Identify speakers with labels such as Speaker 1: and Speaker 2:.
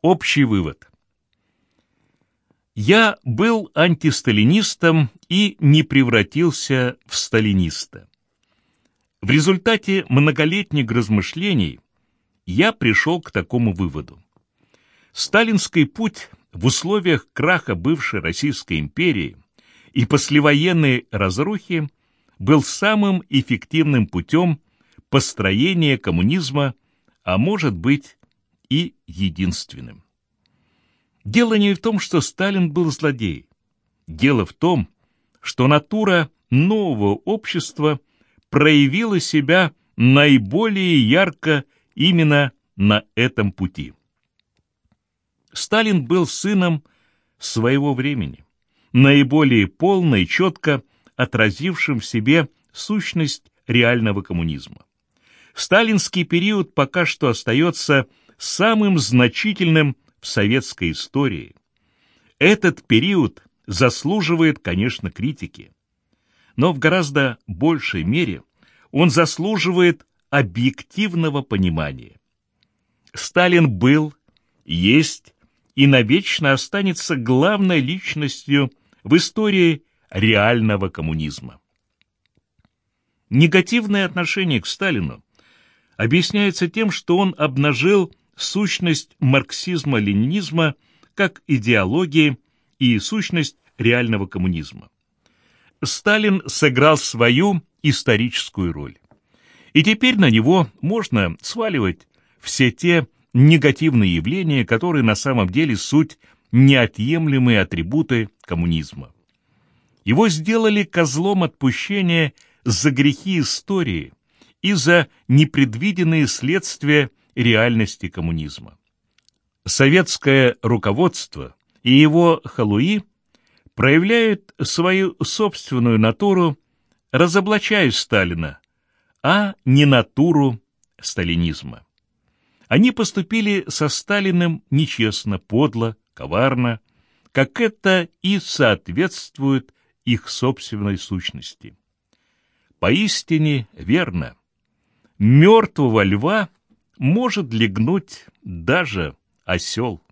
Speaker 1: Общий вывод. Я был антисталинистом и не превратился в сталиниста. В результате многолетних размышлений я пришел к такому выводу. Сталинский путь в условиях краха бывшей Российской империи и послевоенной разрухи был самым эффективным путем построения коммунизма, а может быть и единственным. Дело не в том, что Сталин был злодей. Дело в том, что натура нового общества проявила себя наиболее ярко именно на этом пути. Сталин был сыном своего времени, наиболее полно и четко отразившим в себе сущность реального коммунизма. Сталинский период пока что остается самым значительным в советской истории. Этот период заслуживает, конечно, критики, но в гораздо большей мере он заслуживает объективного понимания. Сталин был, есть и навечно останется главной личностью в истории реального коммунизма. Негативное отношение к Сталину объясняется тем, что он обнажил сущность марксизма-ленинизма как идеологии и сущность реального коммунизма. Сталин сыграл свою историческую роль. И теперь на него можно сваливать все те негативные явления, которые на самом деле суть неотъемлемые атрибуты коммунизма. Его сделали козлом отпущения за грехи истории и за непредвиденные следствия реальности коммунизма. Советское руководство и его халуи проявляют свою собственную натуру, разоблачая Сталина, а не натуру сталинизма. Они поступили со Сталиным нечестно, подло, коварно, как это и соответствует их собственной сущности. Поистине верно. Мертвого льва может легнуть даже осел.